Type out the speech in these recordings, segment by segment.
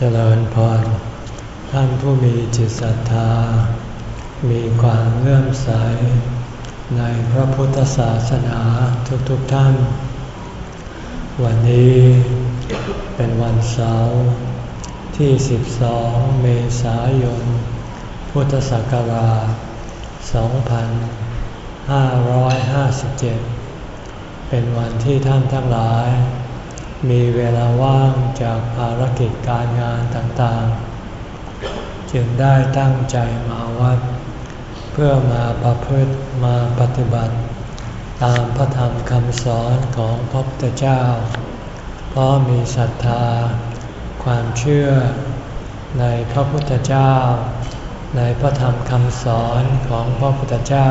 เจริญพร ท่านผู้มีจิตศรัทธา มีความเลื่อมใส ในพระพุทธศาสนาทุกๆทท่าน วันนี้เป็นวันเสาร์ที่ 12 เมษายน พุทธศักราช 2557 เป็นวันที่ท่านทั้งหลาย มีเวลาว่างจากภารกิจการงานต่างๆ จึงได้ตั้งใจมาวัด เพื่อมาประพฤติมาปฏิบัติ ตามพระธรรมคำสอนของพระพุทธเจ้า เพราะมีศรัทธา ความเชื่อในพระพุทธเจ้า ในพระธรรมคำสอนของพระพุทธเจ้า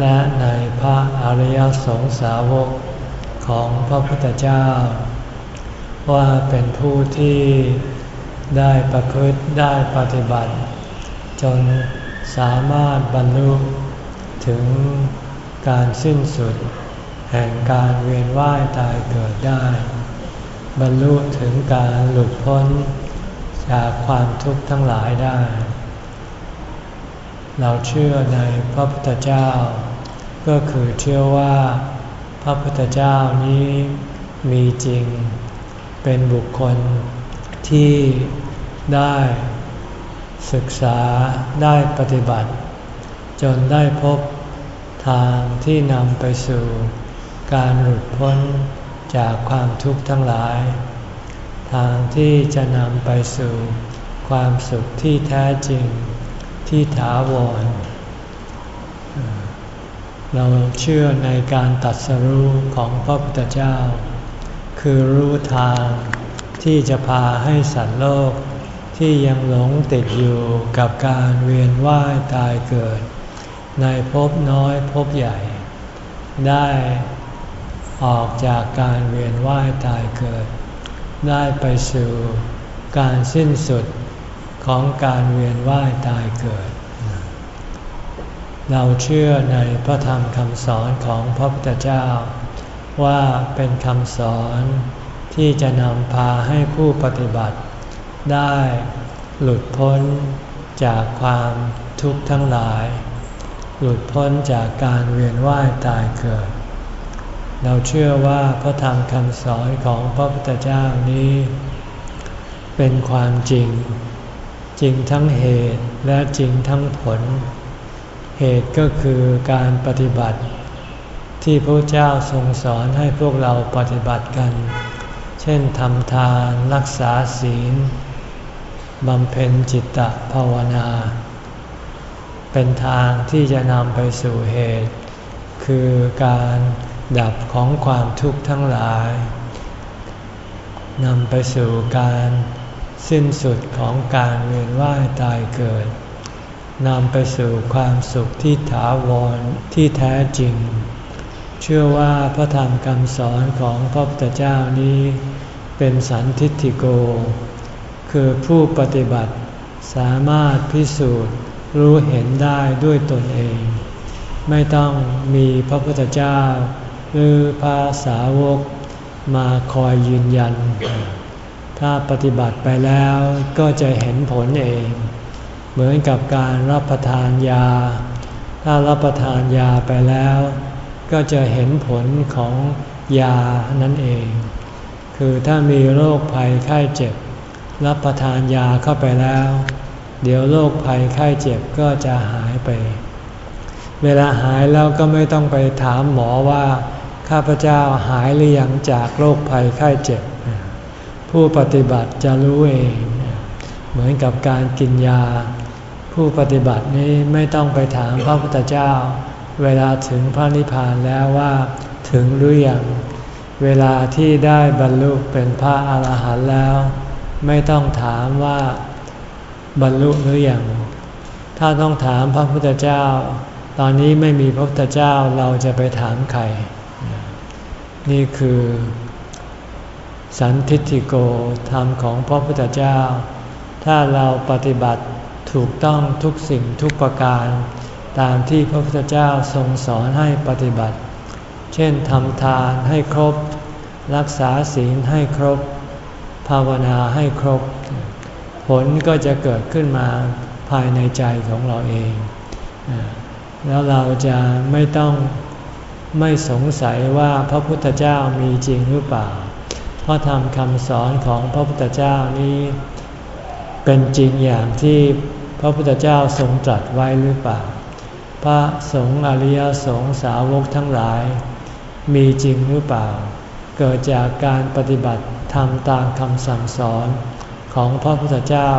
และในพระอริยสงสาวก ของพระพุทธเจ้า ว่าเป็นผู้ที่ได้ประพฤติได้ปฏิบัติ จนสามารถบรรลุถึงการสิ้นสุด แห่งการเวียนว่ายตายเกิดได้ บรรลุถึงการหลุดพ้น จากความทุกข์ทั้งหลายได้ เราเชื่อในพระพุทธเจ้า ก็คือเชื่อว่า ระพุทธเจ้านี้มีจริง เป็นบุคคลที่ได้ศึกษาได้ปฏิบัติ จนได้พบทางที่นำไปสู่การหลุดพ้นจากความทุกข์ทั้งหลาย ทางที่จะนำไปสู่ความสุขที่แท้จริงที่ถาวร เราเชื่อในการตัดสรู้ของพระพุทธเจ้า คือรู้ทางที่จะพาให้สัตว์โลก ที่ยังหลงติดอยู่กับการเวียนว่ายตายเกิด ในภพน้อยภพใหญ่ ได้ออกจากการเวียนว่ายตายเกิด ได้ไปสู่การสิ้นสุดของการเวียนว่ายตายเกิด เราเชื่อในพระธรรมคำสอนของพระพุทธเจ้า ว่าเป็นคำสอนที่จะนำพาให้ผู้ปฏิบัติ ได้หลุดพ้นจากความทุกข์ทั้งหลาย หลุดพ้นจากการเวียนว่ายตายเกิด เราเชื่อว่าพระธรรมคำสอนของพระพุทธเจ้านี้ เป็นความจริง จริงทั้งเหตุและจริงทั้งผล เหตุก็คือการปฏิบัติ ที่พระเจ้าทรงสอนให้พวกเราปฏิบัติกัน เช่นทำทานรักษาศีลบำเพ็ญจิตตภาวนา เป็นทางที่จะนำไปสู่เหตุ คือการดับของความทุกข์ทั้งหลายนำไปสู่การสิ้นสุดของการเวียนว่ายตายเกิด นำไปสู่ความสุขที่ถาวรที่แท้จริง เชื่อว่าพระธรรมคำสอนของพระพุทธเจ้านี้ เป็นสันทิฏฐิโก คือผู้ปฏิบัติสามารถพิสูจน์รู้เห็นได้ด้วยตนเอง ไม่ต้องมีพระพุทธเจ้า หรือภาษาวกมาคอยยืนยัน ถ้าปฏิบัติไปแล้วก็จะเห็นผลเอง เหมือนกับการรับประทานยา ถ้ารับประทานยาไปแล้ว ก็จะเห็นผลของยานั่นเอง คือถ้ามีโรคภัยไข้เจ็บ รับประทานยาเข้าไปแล้ว เดี๋ยวโรคภัยไข้เจ็บก็จะหายไป เวลาหายแล้วก็ไม่ต้องไปถามหมอว่า ข้าพเจ้าหายหรือยังจากโรคภัยไข้เจ็บ ผู้ปฏิบัติจะรู้เอง เหมือนกับการกินยา ผู้ปฏิบัตินี้ไม่ต้องไปถามพระพุทธเจ้า เวลาถึงพระนิพพานแล้วว่า ถึงหรือยังเวลาที่ได้บรรลุเป็นพระอาหารหันต์แล้ว ไม่ต้องถามว่าบรรลุหรือยังถ้าต้องถามพระพุทธเจ้า ตอนนี้ไม่มีพระพุทธเจ้าเราจะไปถามใคร นี่คือ สันทิติโกธรรมของพระพุทธเจ้า ถ้าเราปฏิบัติ ถูกต้องทุกสิ่งทุกประการ ตามที่พระพุทธเจ้าทรงสอนให้ปฏิบัติ เช่นทำทานให้ครบ รักษาศีลให้ครบ ภาวนาให้ครบ ผลก็จะเกิดขึ้นมาภายในใจของเราเอง แล้วเราจะไม่ต้องไม่สงสัยว่าพระพุทธเจ้ามีจริงหรือเปล่า เพราะทำคำสอนของพระพุทธเจ้านี้ เป็นจริงอย่างที่พระพุทธเจ้าทรงตรัสไว้หรือเปล่า พระสงฆ์อริยสงฆ์สาวกทั้งหลาย มีจริงหรือเปล่า เกิดจากการปฏิบัติทำตามคำสั่งสอนของพระพุทธเจ้า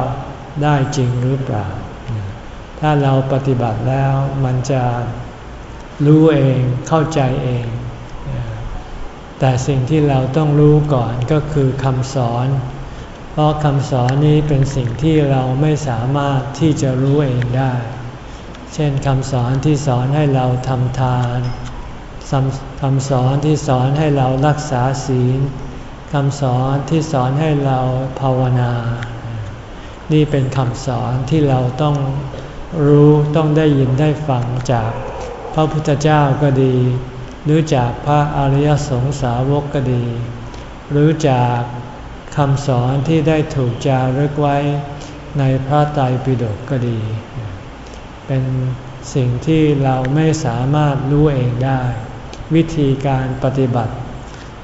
ได้จริงหรือเปล่า ถ้าเราปฏิบัติแล้วมันจะรู้เองเข้าใจเอง แต่สิ่งที่เราต้องรู้ก่อนก็คือคำสอน เพราะคำสอนนี้เป็นสิ่งที่เราไม่สามารถที่จะรู้เองได้ เช่นคำสอนที่สอนให้เราทำทานคำสอนที่สอนให้เรารักษาศีลคำสอนที่สอนให้เราภาวนา นี่เป็นคำสอนที่เราต้องรู้ต้องได้ยินได้ฟังจากพระพุทธเจ้าก็ดี หรือจากพระอริยสงสาวกก็ดี หรือจาก คำสอนที่ได้ถูกจารึกไว้ในพระไตรปิฎกก็ดี เป็นสิ่งที่เราไม่สามารถรู้เองได้ วิธีการปฏิบัติ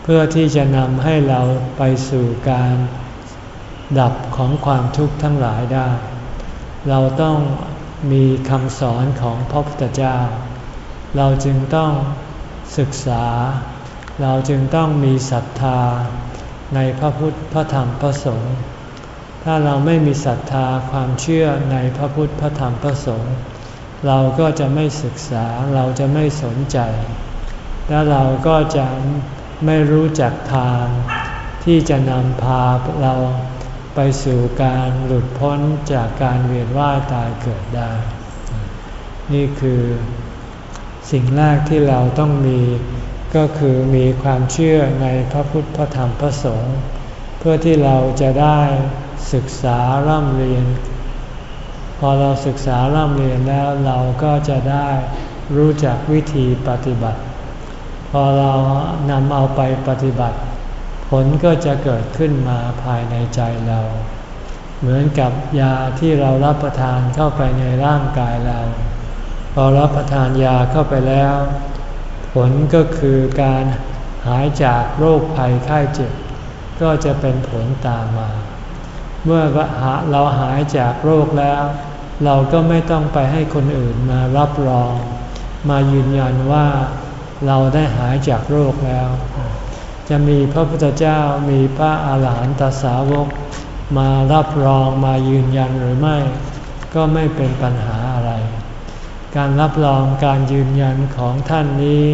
เพื่อที่จะนำให้เราไปสู่การดับของความทุกข์ทั้งหลายได้ เราต้องมีคำสอนของพระพุทธเจ้า เราจึงต้องศึกษา เราจึงต้องมีศรัทธา ในพระพุทธพระธรรมพระสงฆ์ถ้าเราไม่มีศรัทธาความเชื่อในพระพุทธพระธรรมพระสงฆ์เราก็จะไม่ศึกษาเราจะไม่สนใจ และเราก็จะไม่รู้จักทาง ที่จะนำพาเราไปสู่การหลุดพ้นจากการเวียนว่ายตายเกิดได้ นี่คือสิ่งแรกที่เราต้องมี ก็คือมีความเชื่อในพระพุทธพระธรรมพระสงฆ์เพื่อที่เราจะได้ศึกษาร่ำเรียน พอเราศึกษาร่ำเรียนแล้วเราก็จะได้รู้จักวิธีปฏิบัติ พอเรานำเอาไปปฏิบัติ ผลก็จะเกิดขึ้นมาภายในใจเรา เหมือนกับยาที่เรารับประทานเข้าไปในร่างกายเรา พอรับประทานยาเข้าไปแล้ว ผลก็คือการหายจากโรคภัยไข้เจ็บ ก็จะเป็นผลตามมา เมื่อเราหายจากโรคแล้ว เราก็ไม่ต้องไปให้คนอื่นมารับรอง มายืนยันว่าเราได้หายจากโรคแล้ว จะมีพระพุทธเจ้ามีพระอาหารหันตสาวก มารับรองมายืนยันหรือไม่ ก็ไม่เป็นปัญหา การรับรองการยืนยันของท่านนี้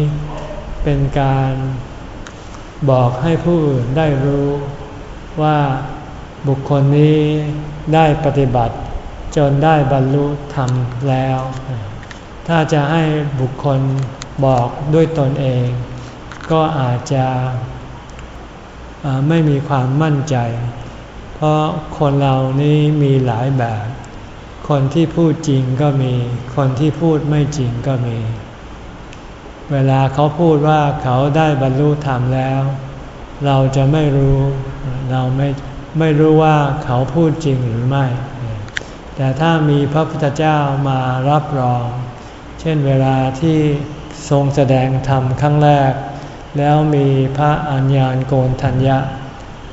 เป็นการบอกให้ผู้อื่นได้รู้ว่าบุคคลนี้ได้ปฏิบัติ จนได้บรรลุธรรมแล้ว ถ้าจะให้บุคคลบอกด้วยตนเอง ก็อาจจะไม่มีความมั่นใจ เพราะคนเรานี้มีหลายแบบ คนที่พูดจริงก็มี คนที่พูดไม่จริงก็มี เวลาเขาพูดว่าเขาได้บรรลุธรรมแล้ว เราจะไม่รู้ เราไม่ไม่รู้ว่าเขาพูดจริงหรือไม่ แต่ถ้ามีพระพุทธเจ้ามารับรอง เช่นเวลาที่ทรงแสดงธรรมครั้งแรก แล้วมีพระอัญญาณโกนทัญญะ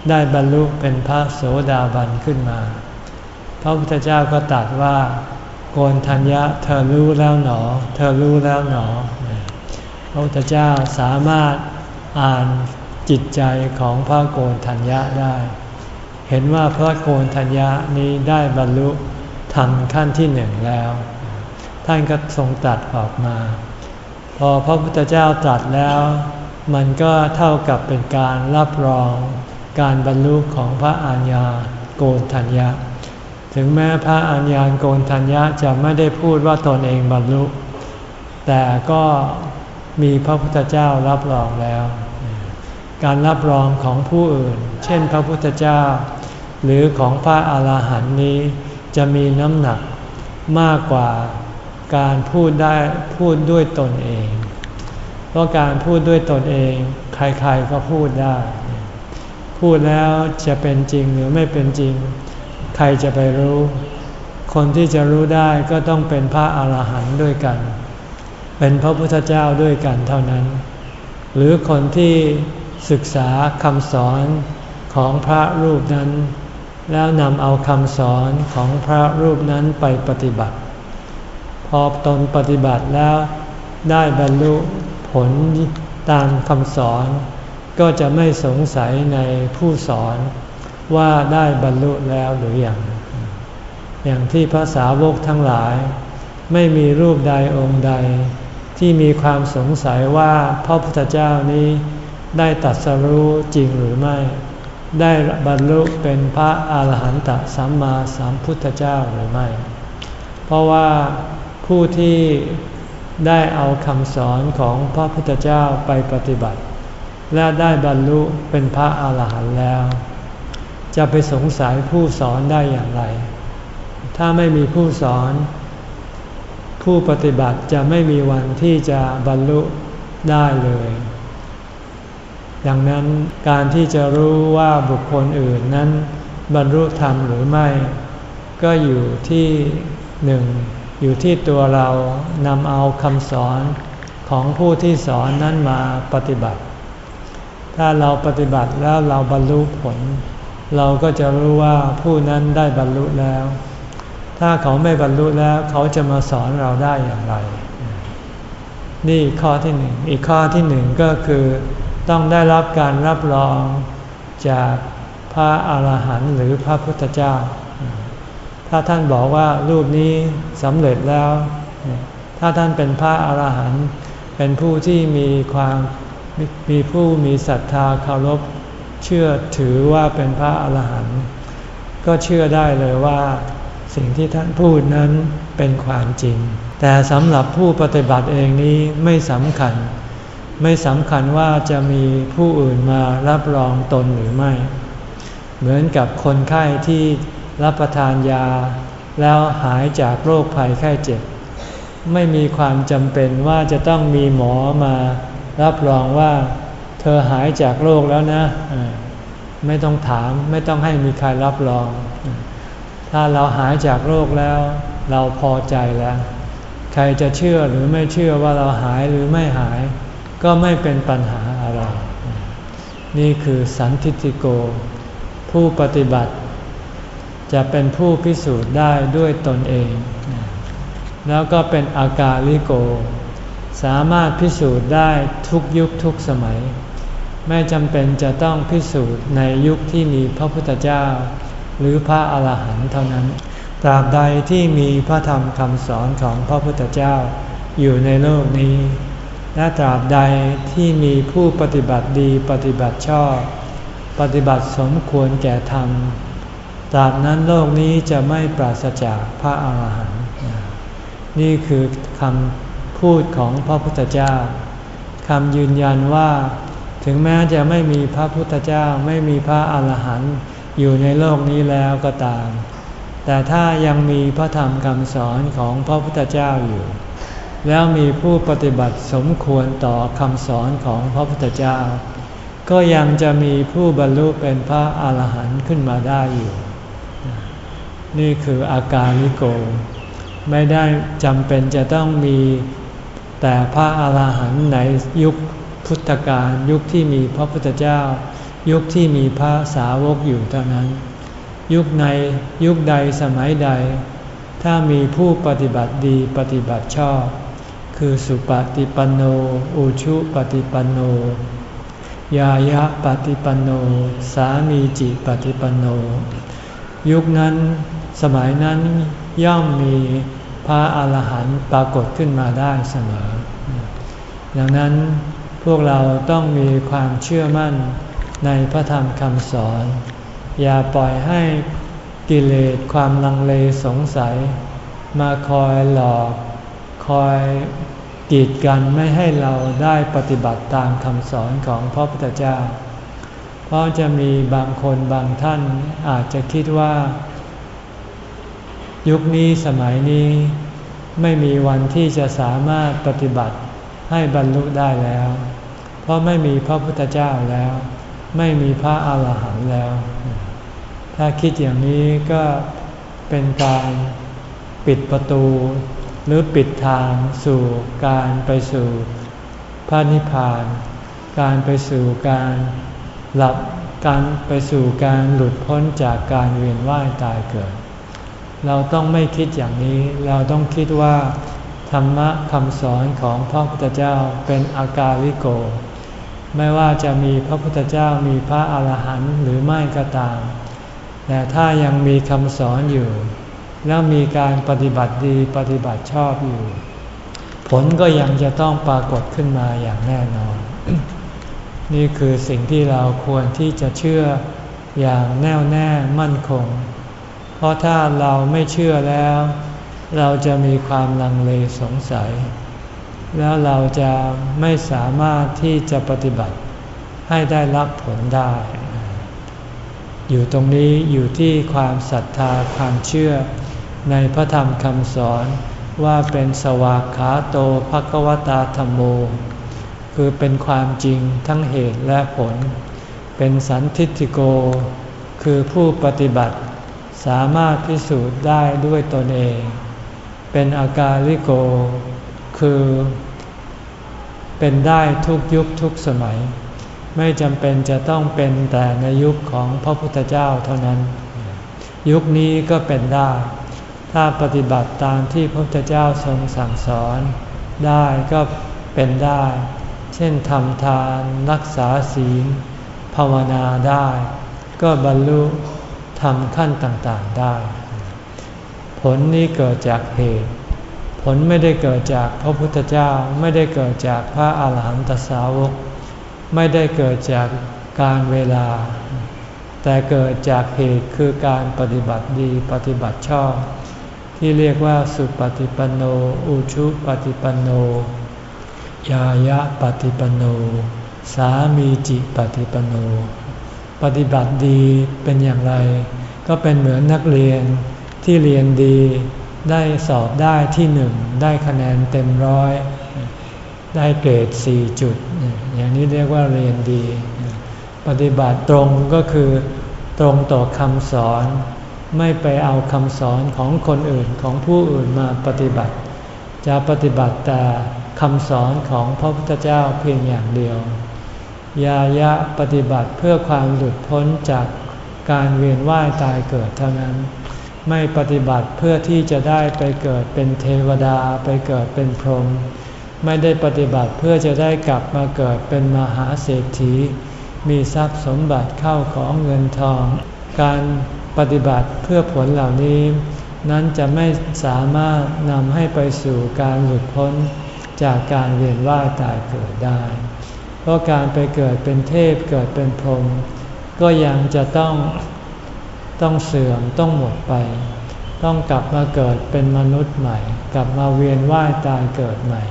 ได้บรรลุเป็นพระโสดาบันขึ้นมา พระพุทธเจ้าก็ตรัสว่า โกนทัญญะเธอรู้แล้วหนอ เธอรู้แล้วหนอ พระพุทธเจ้าสามารถอ่านจิตใจของพระโกนทัญญะได้ เห็นว่าพระโกนทัญญะนี้ได้บรรลุธรรมขั้นที่หนึ่งแล้ว ท่านก็ทรงตัดออกมา พอพระพุทธเจ้าตรัสแล้ว มันก็เท่ากับเป็นการรับรองการบรรลุของพระอัญญาโกนทัญญา ถึงแม้พระอัญญาณโกนทัญญะจะไม่ได้พูดว่าตนเองบรรลุ แต่ก็มีพระพุทธเจ้ารับรองแล้ว การรับรองของผู้อื่น เช่นพระพุทธเจ้า หรือของพระอาหารหันต์นี้จะมีน้ำหนักมากกว่าการพูดได้พูดด้วยตนเอง เพราะการพูดด้วยตนเอง ใครๆก็พูดได้ พูดแล้วจะเป็นจริงหรือไม่เป็นจริง ใครจะไปรู้ คนที่จะรู้ได้ก็ต้องเป็นพระอาหารหันต์ด้วยกัน เป็นพระพุทธเจ้าด้วยกันเท่านั้น หรือคนที่ศึกษาคำสอนของพระรูปนั้น แล้วนำเอาคำสอนของพระรูปนั้นไปปฏิบัติ พอตนปฏิบัติแล้วได้บรรลุผลตามคำสอน ก็จะไม่สงสัยในผู้สอน ว่าได้บรรลุแล้วหรืออยังอย่างที่ภาษาวกทั้งหลาย ไม่มีรูปใดองค์ใด ที่มีความสงสัยว่าพระพุทธเจ้านี้ได้ตัดสรู้จริงหรือไม่ ได้บรรลุเป็นพระอาหารหันตสัมมาสัมพุทธเจ้าหรือไม่ เพราะว่าผู้ที่ได้เอาคำสอนของพระพุทธเจ้าไปปฏิบัติ และได้บรรลุเป็นพระอาหารหันต์แล้ว จะไปสงสัยผู้สอนได้อย่างไร ถ้าไม่มีผู้สอน ผู้ปฏิบัติจะไม่มีวันที่จะบรรลุได้เลย ดังนั้นการที่จะรู้ว่าบุคคลอื่นนั้นบรรลุธรรมหรือไม่ ก็อยู่ที่หนึ่งอยู่ที่ตัวเรานำเอาคำสอนของผู้ที่สอนนั้นมาปฏิบัติ ถ้าเราปฏิบัติแล้วเราบรรลุผล เราก็จะรู้ว่าผู้นั้นได้บรรลุแล้ว ถ้าเขาไม่บรรลุแล้วเขาจะมาสอนเราได้อย่างไร นี่ข้อที่หนึ่ง อีกข้อที่หนึ่งก็คือ ต้องได้รับการรับรองจากพระอาหารหันต์หรือพระพุทธเจ้า ถ้าท่านบอกว่ารูปนี้สำเร็จแล้ว ถ้าท่านเป็นพระอาหารหันต์เป็นผู้ที่มีความมีผู้มีศรัทธาเคารพ เชื่อถือว่าเป็นพระอาหารหันต์ก็เชื่อได้เลยว่าสิ่งที่ท่านพูดนั้นเป็นความจริง แต่สำหรับผู้ปฏิบัติเองนี้ไม่สำคัญ ไม่สำคัญว่าจะมีผู้อื่นมารับรองตนหรือไม่ เหมือนกับคนไข้ที่รับประทานยา แล้วหายจากโรคภัยไข้เจ็บ ไม่มีความจำเป็นว่าจะต้องมีหมอมารับรองว่า เธอหายจากโรคแล้วนะ ไม่ต้องถามไม่ต้องให้มีใครรับรอง ถ้าเราหายจากโรคแล้ว เราพอใจแล้ว ใครจะเชื่อหรือไม่เชื่อว่าเราหายหรือไม่หาย ก็ไม่เป็นปัญหาอะไร นี่คือสันทิติโก ผู้ปฏิบัติ จะเป็นผู้พิสูจน์ได้ด้วยตนเอง แล้วก็เป็นอากาลิโกสามารถพิสูจน์ได้ทุกยุคทุกสมัย ไม่จำเป็นจะต้องพิสูจน์ในยุคที่มีพระพุทธเจ้า หรือพระอาหารหันต์เท่านั้น ตราบใดที่มีพระธรรมคำสอนของพระพุทธเจ้าอยู่ในโลกนี้ และตราบใดที่มีผู้ปฏิบัติดีปฏิบัติชอบ ปฏิบัติสมควรแก่ธรรม ตราบนั้นโลกนี้จะไม่ปราศจากพระอาหารหันต์ นี่คือคำพูดของพระพุทธเจ้าคำยืนยันว่า ถึงแม้จะไม่มีพระพุทธเจ้าไม่มีพระอาหารหันต์อยู่ในโลกนี้แล้วก็ตาม แต่ถ้ายังมีพระธรรมคำสอนของพระพุทธเจ้าอยู่ แล้วมีผู้ปฏิบัติสมควรต่อคำสอนของพระพุทธเจ้า ก็ยังจะมีผู้บรรลุเป็นพระอาหารหันต์ขึ้นมาได้อยู่ นี่คืออาการลิโก ไม่ได้จำเป็นจะต้องมีแต่พระอาหารหันต์ในยุค พุทธกาลยุคที่มีพระพุทธเจ้า ยุคที่มีพระสาวกอยู่เท่านั้น ยุคในยุคใดสมัยใด ถ้ามีผู้ปฏิบัติดีปฏิบัติชอบ คือสุปฏิปันโนอุชุปฏิปันโนยายะปฏิปันโน สามีจิปฏิปันโน ยุคนั้นสมัยนั้นย่อมมีพระอาหารหันต์ปรากฏขึ้นมาได้เสมอ ดังนั้น วกเราต้องมีความเชื่อมั่นในพระธรรมคำสอน อย่าปล่อยให้กิเลสความลังเลสงสัย มาคอยหลอกคอยกีดกันไม่ให้เราได้ปฏิบัติตามคำสอนของพระพุทธเจ้า เพราะจะมีบางคนบางท่านอาจจะคิดว่า ยุคนี้สมัยนี้ไม่มีวันที่จะสามารถปฏิบัติ ให้บรรลุได้แล้ว เพราะไม่มีพระพุทธเจ้าแล้ว ไม่มีพระอาหารหันต์แล้ว ถ้าคิดอย่างนี้ก็เป็นการปิดประตู หรือปิดทางสู่การไปสู่พระนิพพาน การไปสู่การหลับการไปสู่การหลุดพ้นจากการเวียนว่ายตายเกิด เราต้องไม่คิดอย่างนี้ เราต้องคิดว่า ธรรมะคำสอนของพระพุทธเจ้าเป็นอากาลิโก ไม่ว่าจะมีพระพุทธเจ้ามีพระอาหารหันต์หรือไม่ก็ตาม แต่ถ้ายังมีคำสอนอยู่ แล้วมีการปฏิบัติดีปฏิบัติชอบอยู่ ผลก็ยังจะต้องปรากฏขึ้นมาอย่างแน่นอน นี่คือสิ่งที่เราควรที่จะเชื่ออย่างแน่วแน่มั่นคง เพราะถ้าเราไม่เชื่อแล้ว เราจะมีความลังเลสงสัย แล้วเราจะไม่สามารถที่จะปฏิบัติให้ได้รับผลได้ อยู่ตรงนี้อยู่ที่ความศรัทธาความเชื่อในพระธรรมคำสอนว่าเป็นสวากขาโตภควตาธรรมโม คือเป็นความจริงทั้งเหตุและผล เป็นสันทิติโก คือผู้ปฏิบัติสามารถพิสูจน์ได้ด้วยตนเอง เป็นอากาลิโก คือ เป็นได้ทุกยุคทุกสมัย ไม่จำเป็นจะต้องเป็นแต่ในยุคของพระพุทธเจ้าเท่านั้น ยุคนี้ก็เป็นได้ ถ้าปฏิบัติตามที่พระพุทธเจ้าทรงสั่งสอน ได้ก็เป็นได้ เช่นทำทานรักษาศีล ภาวนาได้ ก็บรรลุทำขั้นต่างๆได้ ลนี้เกิดจากเหตุ ผลไม่ได้เกิดจากพระพุทธเจ้าไม่ได้เกิดจากพระอาหารหันตสาวก ไม่ได้เกิดจากการเวลา แต่เกิดจากเหตุคือการปฏิบัติดีปฏิบัติชอบที่เรียกว่าสุปฏิปันโน อุชุปฏิปันโน ยายะปฏิปันโน สามีจิปฏิปันโน ปฏิบัติดีเป็นอย่างไร ก็เป็นเหมือนนักเรียน ที่เรียนดีได้สอบได้ที่หนึ่งได้คะแนนเต็มร้อยได้เกรดสี่จุด อย่างนี้เรียกว่าเรียนดี ปฏิบัติตรงก็คือตรงต่อคำสอน ไม่ไปเอาคำสอนของคนอื่นของผู้อื่นมาปฏิบัติ จะปฏิบัติแต่คำสอนของพระพุทธเจ้าเพียงอย่างเดียวยายะปฏิบัติเพื่อความหลุดพ้นจากการเวียนว่ายตายเกิดเท่านั้น ไม่ปฏิบัติเพื่อที่จะได้ไปเกิดเป็นเทวดาไปเกิดเป็นพรหมไม่ได้ปฏิบัติเพื่อจะได้กลับมาเกิดเป็นมหาเศรษฐี มีทรัพย์สมบัติเข้าของเงินทอง การปฏิบัติเพื่อผลเหล่านี้ นั้นจะไม่สามารถนำให้ไปสู่การหลุดพ้นจากการเวียนว่ายตายเกิดได้ เพราะการไปเกิดเป็นเทพเกิดเป็นพรหมก็ยังจะต้อง ต้องเสื่อมต้องหมดไป ต้องกลับมาเกิดเป็นมนุษย์ใหม่ กลับมาเวียนว่ายตายเกิดใหม่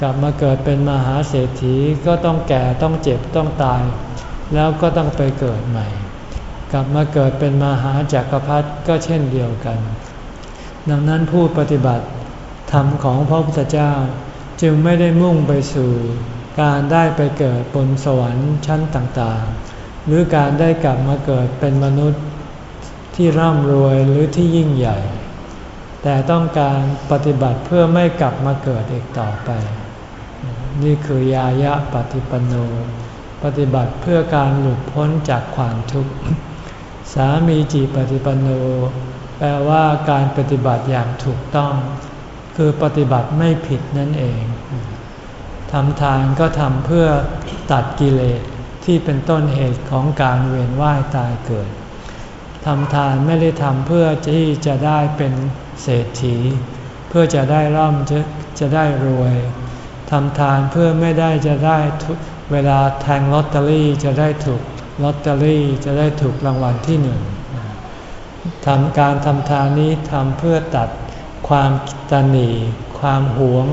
กลับมาเกิดเป็นมหาเศรษฐีก็ต้องแก่ต้องเจ็บต้องตาย แล้วก็ต้องไปเกิดใหม่ กลับมาเกิดเป็นมหาจักรพรรดิก็เช่นเดียวกัน ดังนั้นผู้ปฏิบัติธรรมของพระพุทธเจ้าจึงไม่ได้มุ่งไปสู่ การได้ไปเกิดบนสวรรค์ชั้นต่างๆ หรือการได้กลับมาเกิดเป็นมนุษย์ ที่ร่ำรวยหรือที่ยิ่งใหญ่ แต่ต้องการปฏิบัติเพื่อไม่กลับมาเกิดอีกต่อไป นี่คือยายะปฏิปโน ปฏิบัติเพื่อการหลุดพ้นจากความทุกข์ สามีจีปฏิปโน แปลว่าการปฏิบัติอย่างถูกต้อง คือปฏิบัติไม่ผิดนั่นเองทำทานก็ทำเพื่อตัดกิเลสที่เป็นต้นเหตุของการเวียนว่ายตายเกิด ทำทานไม่ได้ทำเพื่อที่จะได้เป็นเศรษฐี เพื่อจะได้ร่ำจะจะได้รวยทำทานเพื่อไม่ได้จะได้เวลาแทงลอตเตอรี่จะได้ถูกลอตเตอรี่จะได้ถูกรางวัลที่หนึ่งทำการทำทานนี้ทำเพื่อตัดความตนีความหวง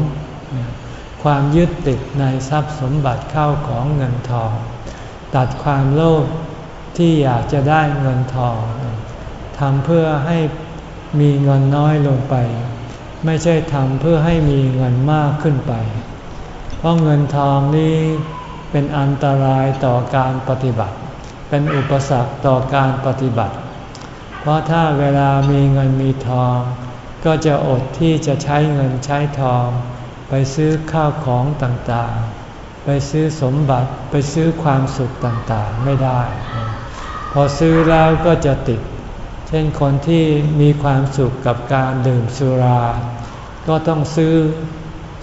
ความยึดติดในทรัพย์สมบัติเข้าของเงินทอง ตัดความโลภที่อยากจะได้เงินทอง ทำเพื่อให้มีเงินน้อยลงไป ไม่ใช่ทำเพื่อให้มีเงินมากขึ้นไป เพราะเงินทองนี้เป็นอันตรายต่อการปฏิบัติ เป็นอุปสรรคต่อการปฏิบัติ เพราะถ้าเวลามีเงินมีทอง ก็จะอดที่จะใช้เงินใช้ทอง ไปซื้อข้าวของต่างๆ ไปซื้อสมบัติไปซื้อความสุขต่างๆไม่ได้ พอซื้อแล้วก็จะติด ช่นคนที่มีความสุขกับการดื่มสุรา ก็ต้องซื้อ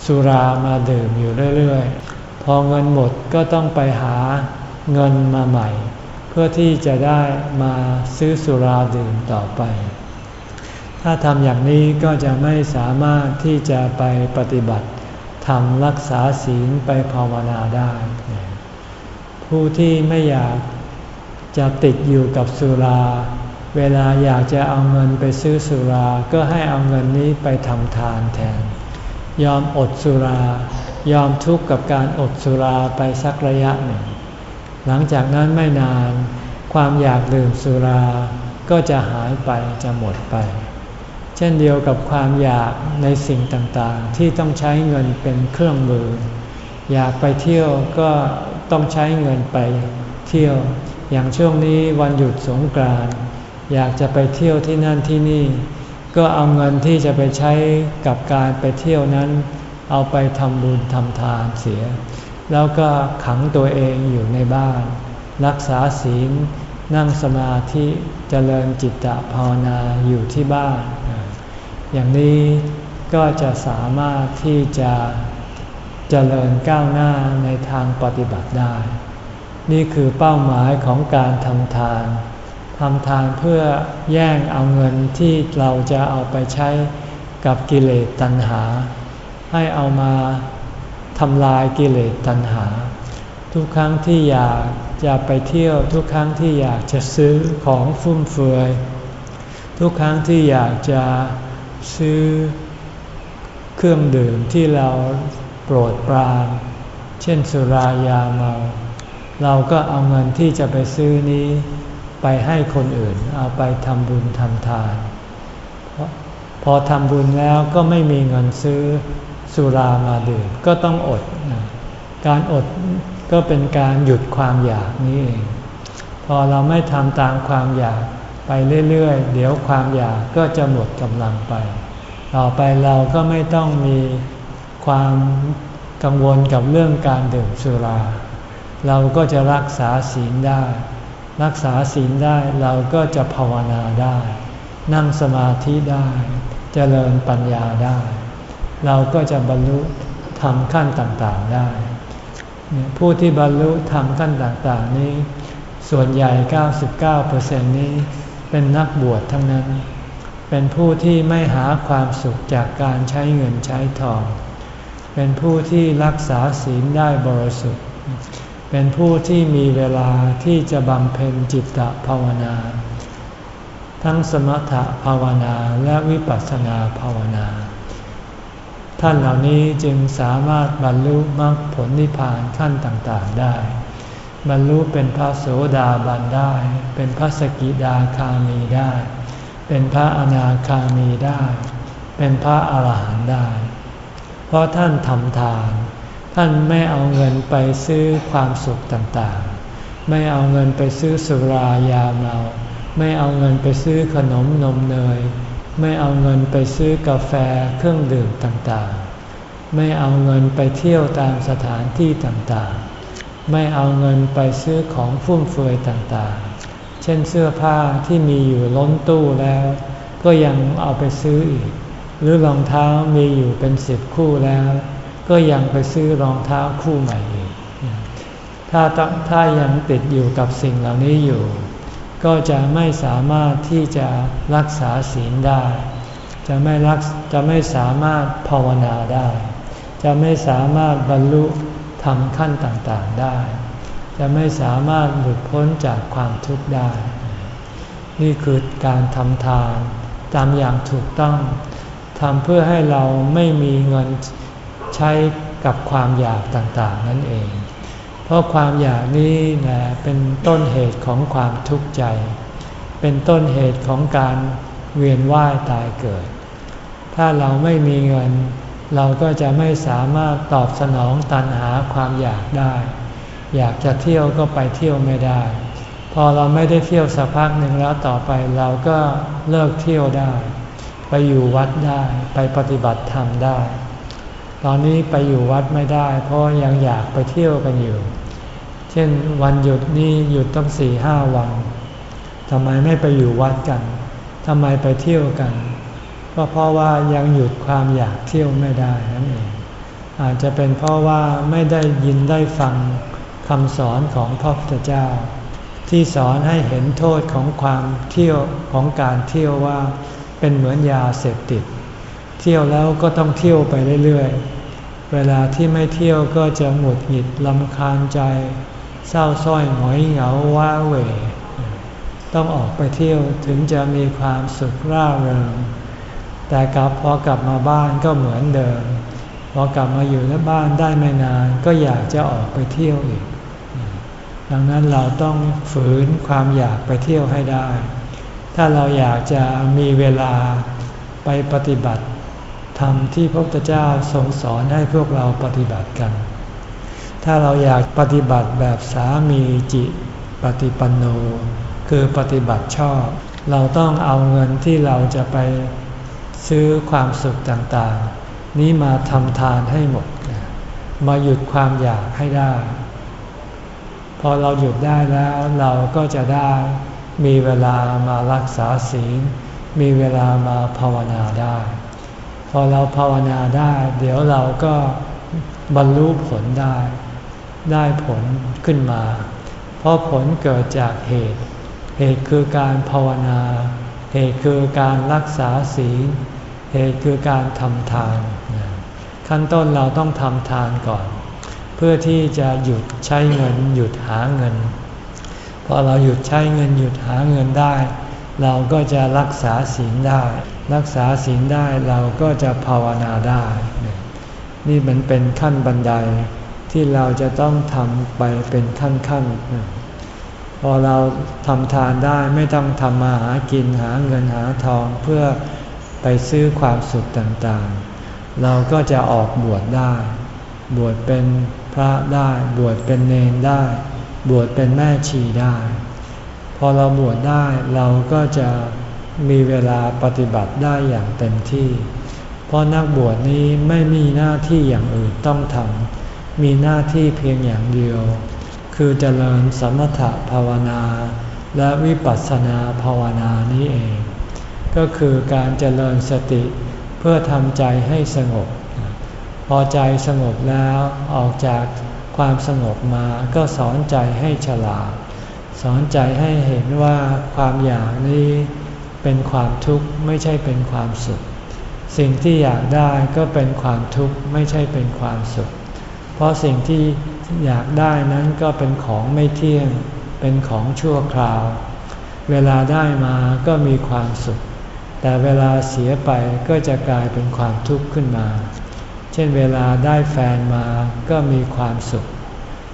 สุรามาดื่มอยู่เรื่อยๆ พอเงินหมดก็ต้องไปหาเงินมาใหม่ เพื่อที่จะได้มาซื้อสุราดื่มต่อไป ถ้าทำอย่างนี้ก็จะไม่สามารถที่จะไปปฏิบัติทำรักษาศีลไปภาวนาได้ ผู้ที่ไม่อยากจะติดอยู่กับสุรา เวลาอยากจะเอาเงินไปซื้อสุรา ก็ให้เอาเงินนี้ไปทำทานแทน ยอมอดสุรา ยอมทุกข์กับการอดสุราไปสักระยะหนึ่ง หลังจากนั้นไม่นาน ความอยากดื่มสุรา ก็จะหายไปจะหมดไป เช่นเดียวกับความอยากในสิ่งต่างๆ ที่ต้องใช้เงินเป็นเครื่องมือ อยากไปเที่ยวก็ต้องใช้เงินไปเที่ยว อย่างช่วงนี้วันหยุดสงกรานต์ อยากจะไปเที่ยวที่นั่นที่นี่ ก็เอาเงินที่จะไปใช้กับการไปเที่ยวนั้น เอาไปทำบุญทำทานเสีย แล้วก็ขังตัวเองอยู่ในบ้าน รักษาศีลนั่งสมาธิเจริญจิตตภาวนาอยู่ที่บ้าน อย่างนี้ก็จะสามารถที่จะเจริญก้าวหน้าในทางปฏิบัติได้ นี่คือเป้าหมายของการทำทาน ทำทานเพื่อแย่งเอาเงินที่เราจะเอาไปใช้กับกิเลสตัณหา ให้เอามาทำลายกิเลสตัณหา ทุกครั้งที่อยากจะไปเที่ยวทุกครั้งที่อยากจะซื้อของฟุ่มเฟือย ทุกครั้งที่อยากจะซื้อเครื่องดื่มที่เราโปรดปรานเช่นสุรายาเมา เราก็เอาเงินที่จะไปซื้อนี้ ไปให้คนอื่น เอาไปทำบุญทำทาน พอทำบุญแล้วก็ไม่มีเงินซื้อสุรามาดื่มก็ต้องอด การอดก็เป็นการหยุดความอยากนี้เอง พอเราไม่ทำตามความอยากไปเรื่อยๆ เดี๋ยวความอยากก็จะหมดกำลังไป ต่อไปเราก็ไม่ต้องมีความกังวลกับเรื่องการดื่มสุรา เราก็จะรักษาศีลได้ รักษาศีลได้เราก็จะภาวนาได้ นั่งสมาธิได้จเจริญปัญญาได้ เราก็จะบรรลุทำขั้นต่างๆได้ ผู้ที่บรรลุทำขั้นต่างๆนี้ ส่วนใหญ่ 99%นี้เป็นนักบวชทั้งนั้น เป็นผู้ที่ไม่หาความสุขจากการใช้เงินใช้ทอง เป็นผู้ที่รักษาศีลได้บริสุทธิ์ เป็นผู้ที่มีเวลาที่จะบำเพ็ญจิตตภาวนา ทั้งสมถภาวนาและวิปัสสนาภาวนา ท่านเหล่านี้จึงสามารถบรรลุมรรคผลนิพพานขั้นต่างๆได้ บรรลุเป็นพระโสดาบันได้ เป็นพระสกิดาคามีได้ เป็นพระอนาคามีได้ เป็นพระอาหารหันต์ได้ เพราะท่านทำทาน ท่านไม่เอาเงินไปซื้อความสุขต่างๆ ไม่เอาเงินไปซื้อสุรายาเมา ไม่เอาเงินไปซื้อขนมนมเนย ไม่เอาเงินไปซื้อกาแฟเครื่องดื่มต่างๆ ไม่เอาเงินไปเที่ยวตามสถานที่ต่างๆ ไม่เอาเงินไปซื้อของฟุ่มเฟือยต่างๆ เช่นเสื้อผ้าที่มีอยู่ล้นตู้แล้ว ก็ยังเอาไปซื้ออีก หรือรองเท้ามีอยู่เป็นสิบคู่แล้ว ก็ยังไปซื้อรองเท้าคู่ใหม่อีกถ้าถ้ายังติดอยู่กับสิ่งเหล่านี้อยู่ ก็จะไม่สามารถที่จะรักษาศีลได้ จะไม่รักจะไม่สามารถภาวนาได้ จะไม่สามารถบรรลุทำขั้นต่างๆได้ จะไม่สามารถหลุดพ้นจากความทุกข์ได้ นี่คือการทำทานตามอย่างถูกต้องทำเพื่อให้เราไม่มีเงิน ใช้กับความอยากต่างๆนั่นเอง เพราะความอยากนี้นะเป็นต้นเหตุของความทุกข์ใจ เป็นต้นเหตุของการเวียนว่ายตายเกิด ถ้าเราไม่มีเงิน เราก็จะไม่สามารถตอบสนองตันหาความอยากได้ อยากจะเที่ยวก็ไปเที่ยวไม่ได้ พอเราไม่ได้เที่ยวสักพักหนึ่งแล้วต่อไปเราก็เลิกเที่ยวได้ ไปอยู่วัดได้ ไปปฏิบัติธรรมได้ ตอนนี้ไปอยู่วัดไม่ได้ เพราะยังอยากไปเที่ยวกันอยู่ เช่นวันหยุดนี่หยุดต้องสี่ห้าวันทำไมไม่ไปอยู่วัดกันทำไมไปเที่ยวกัน ก็เพราะว่ายังหยุดความอยากเที่ยวไม่ได้นั่นเอง อาจจะเป็นเพราะว่าไม่ได้ยินได้ฟังคำสอนของพระพุทธเจ้า ที่สอนให้เห็นโทษของความเที่ยวของการเที่ยวว่าเป็นเหมือนยาเสพติด เที่ยวแล้วก็ต้องเที่ยวไปเรื่อยๆ เวลาที่ไม่เที่ยวก็จะหงุดหงิดลำคาญใจ เศร้าส้อยหงอยเหงาว้าเหวต้องออกไปเที่ยวถึงจะมีความสุขร่าเริง แต่กลับพอกลับมาบ้านก็เหมือนเดิม พอกลับมาอยู่ในบ้านได้ไม่นานก็อยากจะออกไปเที่ยวอีก ดังนั้นเราต้องฝืนความอยากไปเที่ยวให้ได้ ถ้าเราอยากจะมีเวลาไปปฏิบัติ ทำที่พระพุทธเจ้าทรงสอนให้พวกเราปฏิบัติกัน ถ้าเราอยากปฏิบัติแบบสามีจิปฏิปันโน คือปฏิบัติชอบ เราต้องเอาเงินที่เราจะไปซื้อความสุขต่างๆ นี้มาทำทานให้หมด มาหยุดความอยากให้ได้ พอเราหยุดได้แล้วเราก็จะได้มีเวลามารักษาศีล มีเวลามาภาวนาได้ พอเราภาวนาได้ เดี๋ยวเราก็บรรลุผลได้ ได้ผลขึ้นมา เพราะผลเกิดจากเหตุ เหตุคือการภาวนา เหตุคือการรักษาศีล เหตุคือการทำทาน ขั้นต้นเราต้องทำทานก่อน เพื่อที่จะหยุดใช้เงินหยุดหาเงิน พอเราหยุดใช้เงินหยุดหาเงินได้ เราก็จะรักษาศีลได้ รักษาศีลได้เราก็จะภาวนาได้ นี่มันเป็นขั้นบันไดที่เราจะต้องทำไปเป็นขั้นขั้นพอเราทำทานได้ไม่ต้องทำมาหากินหาเงินหาทองเพื่อไปซื้อความสุขต่างๆ เราก็จะออกบวชได้ บวชเป็นพระได้ บวชเป็นเนนได้ บวชเป็นแม่ชีได้ พอเราบวชได้เราก็จะ มีเวลาปฏิบัติได้อย่างเต็มที่ เพราะนักบวชนี้ไม่มีหน้าที่อย่างอื่นต้องทำ มีหน้าที่เพียงอย่างเดียว คือเจริญสมถภาวนา และวิปัสสนาภาวนานี้เอง ก็คือการเจริญสติเพื่อทำใจให้สงบ พอใจสงบแล้วออกจากความสงบมาก็สอนใจให้ฉลาด สอนใจให้เห็นว่าความอยากนี้ เป็นความทุกข์ไม่ใช่เป็นความสุข สิ่งที่อยากได้ก็เป็นความทุกข์ไม่ใช่เป็นความสุข เพราะสิ่งที่อยากได้นั้นก็เป็นของไม่เที่ยง เป็นของชั่วคราว เวลาได้มาก็มีความสุข แต่เวลาเสียไปก็จะกลายเป็นความทุกข์ขึ้นมา เช่นเวลาได้แฟนมาก็มีความสุข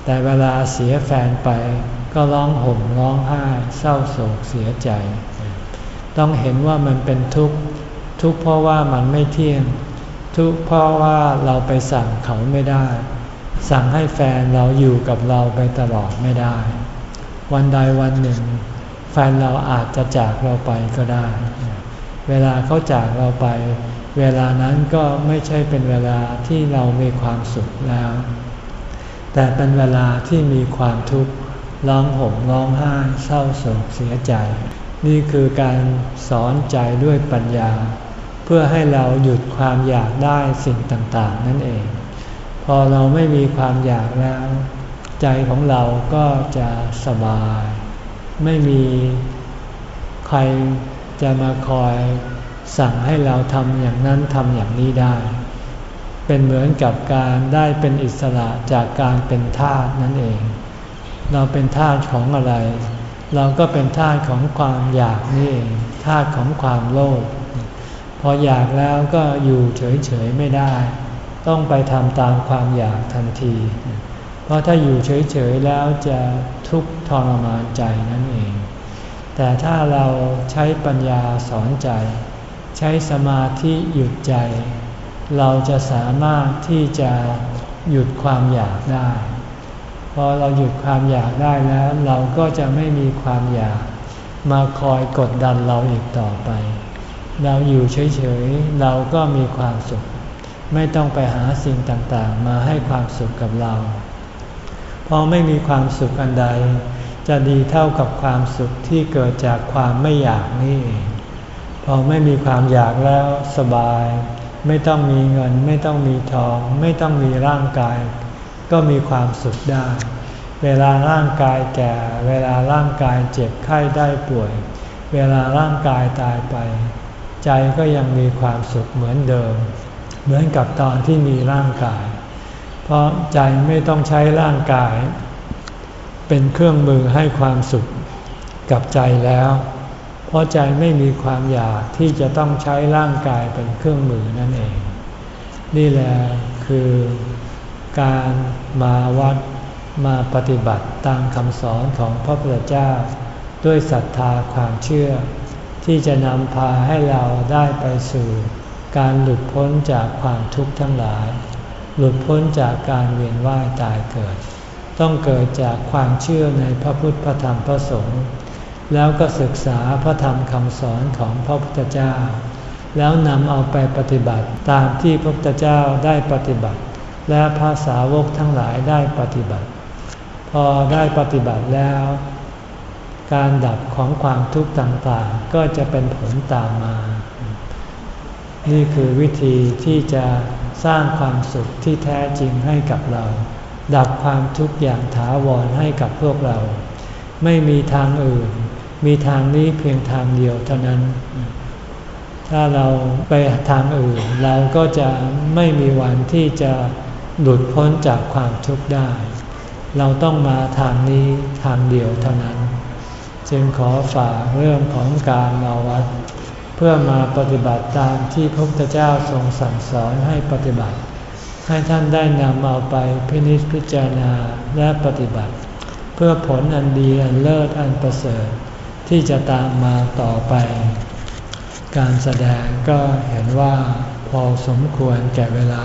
แต่เวลาเสียแฟนไปก็ร้องห่มร้องไห้เศร้าโศกเสียใจ ต้องเห็นว่ามันเป็นทุกข์ทุกข์เพราะว่ามันไม่เที่ยง ทุกข์เพราะว่าเราไปสั่งเขาไม่ได้ สั่งให้แฟนเราอยู่กับเราไปตลอดไม่ได้ วันใดวันหนึ่ง แฟนเราอาจจะจากเราไปก็ได้ เวลาเขาจากเราไป เวลานั้นก็ไม่ใช่เป็นเวลาที่เรามีความสุขแล้ว แต่เป็นเวลาที่มีความทุกข์ร้องห่มร้องไห้เศร้าโศกเสียใจ นี่คือการสอนใจด้วยปัญญา เพื่อให้เราหยุดความอยากได้สิ่งต่างๆ นั่นเอง พอเราไม่มีความอยากแล้ว ใจของเราก็จะสบาย ไม่มีใครจะมาคอยสั่งให้เราทำอย่างนั้นทำอย่างนี้ได้ เป็นเหมือนกับการได้เป็นอิสระจากการเป็นทาสนั่นเอง เราเป็นทาสของอะไร เราก็เป็นทาสของความอยากนี่เองทาสของความโลภพออยากแล้วก็อยู่เฉยๆไม่ได้ ต้องไปทำตามความอยากทันที เพราะถ้าอยู่เฉยๆแล้วจะทุกข์ทรมานใจนั่นเอง แต่ถ้าเราใช้ปัญญาสอนใจ ใช้สมาธิหยุดใจ เราจะสามารถที่จะหยุดความอยากได้ พอเราหยุดความอยากได้แล้ว เราก็จะไม่มีความอยากมาคอยกดดันเราอีกต่อไป เราอยู่เฉยๆ เราก็มีความสุข ไม่ต้องไปหาสิ่งต่างๆ มาให้ความสุขกับเรา พอไม่มีความสุขอันใด จะดีเท่ากับความสุขที่เกิดจากความไม่อยากนี่เอง พอไม่มีความอยากแล้วสบาย ไม่ต้องมีเงิน ไม่ต้องมีทอง ไม่ต้องมีร่างกาย ก็มีความสุขได้ เวลาร่างกายแก่ เวลาร่างกายเจ็บไข้ได้ป่วย เวลาร่างกายตายไป ใจก็ยังมีความสุขเหมือนเดิม เหมือนกับตอนที่มีร่างกาย เพราะใจไม่ต้องใช้ร่างกาย เป็นเครื่องมือให้ความสุขกับใจแล้ว เพราะใจไม่มีความอยากที่จะต้องใช้ร่างกายเป็นเครื่องมือนั่นเอง นี่แหละคือ การมาวัดมาปฏิบัติตามคำสอนของพระพุทธเจ้า ด้วยศรัทธาความเชื่อ ที่จะนำพาให้เราได้ไปสู่การหลุดพ้นจากความทุกข์ทั้งหลาย หลุดพ้นจากการเวียนว่ายตายเกิด ต้องเกิดจากความเชื่อในพระพุทธพระธรรมพระสงฆ์แล้วก็ศึกษาพระธรรมคำสอนของพระพุทธเจ้า แล้วนำเอาไปปฏิบัติตามที่พระพุทธเจ้าได้ปฏิบัติ และภาษาวกทั้งหลายได้ปฏิบัติ พอได้ปฏิบัติแล้ว การดับของความทุกข์ต่างๆ ก็จะเป็นผลตามมา นี่คือวิธีที่จะสร้างความสุขที่แท้จริงให้กับเรา ดับความทุกข์อย่างถาวรให้กับพวกเรา ไม่มีทางอื่น มีทางนี้เพียงทางเดียวเท่านั้น ถ้าเราไปทางอื่น เราก็จะไม่มีวันที่จะ หลุดพ้นจากความทุกข์ได้ เราต้องมาทางนี้ทางเดียวเท่านั้น จึงขอฝากเรื่องของการมาวัด เพื่อมาปฏิบัติตามที่พระพุทธเจ้าทรงสั่งสอนให้ปฏิบัติ ให้ท่านได้นำเอาไปพินิจพิจารณาและปฏิบัติ เพื่อผลอันดีอันเลิศอันประเสริฐที่จะตามมาต่อไป การแสดงก็เห็นว่าพอสมควรแก่เวลา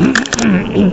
Mm-hmm.